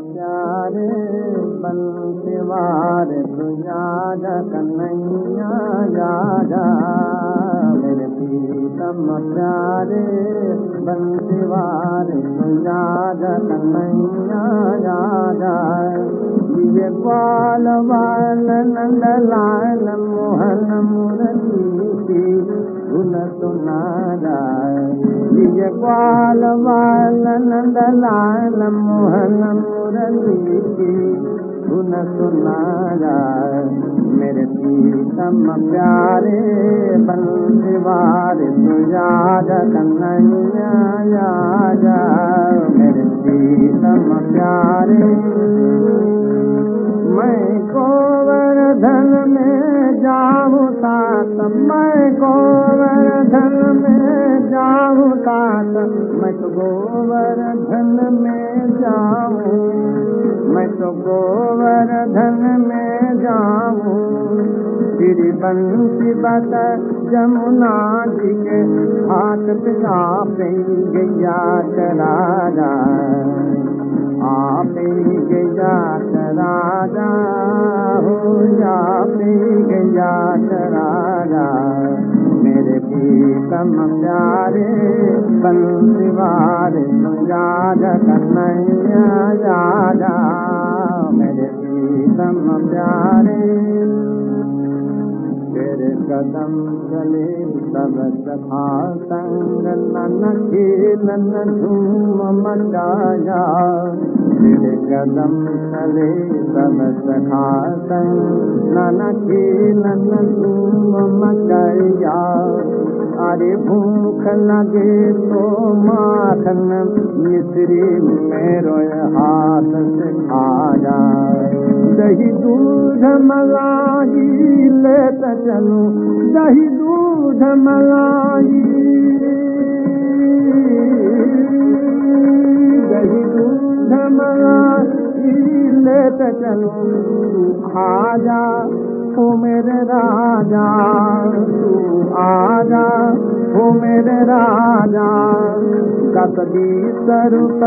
प्यारे बंसीवार तुझा कन्हैया राजा। मेरे प्रीतम प्यारे राजा। ये बाल बाल लाल मोहन मुरली गुन सुनारा ये बाल बाल नंद लाल मोहन मुरली गुन सुनारा मेरे प्रीतम प्यारे बंसीवार तुझा कन्हैया राजा मेरे प्रीतम प्यारे गोवर्धन में जाऊँ तात मैं गोवर्धन में जाऊँ तात मैं तो गोवर्धन में जाऊँ। मैं तो गोवर्धन में जाऊँ। फिर बंसी बत जमुना जी के हाथ पिता पे गैया चला आप प्यारे बंसीवार राज कन्हैया राजा मेरे प्रीतम प्यारे तेरे कदम सखा संग नन खेल झूम मचाया। तेरे कदम चले तब सखा संग नन खेल झूम मचाया अरे भूख तो माखन मिश्री मेरो हाथ से खाया दही दूध मलाई लेत चलू दही दूध मलाई दही दूध चलू तू मेरे राजा तू आजा तू मेरे राजा कसदी स्वरूप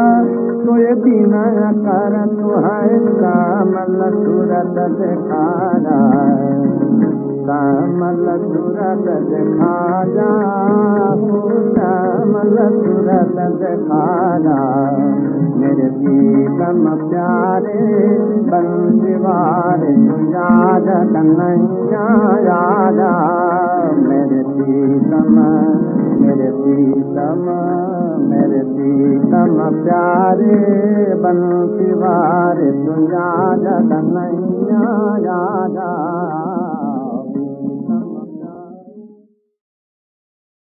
तुए बिना कर तू है कमल सूरत दिखाना कमल सूरत दिखा जा कमल दिखाना मेरे प्यारे बंसीवार तुझाद कन्हैया राजा मेरे प्रीतम मेरे प्रीतम मेरे प्रीतम प्यारे बंसीवार तुझाद कन्हैया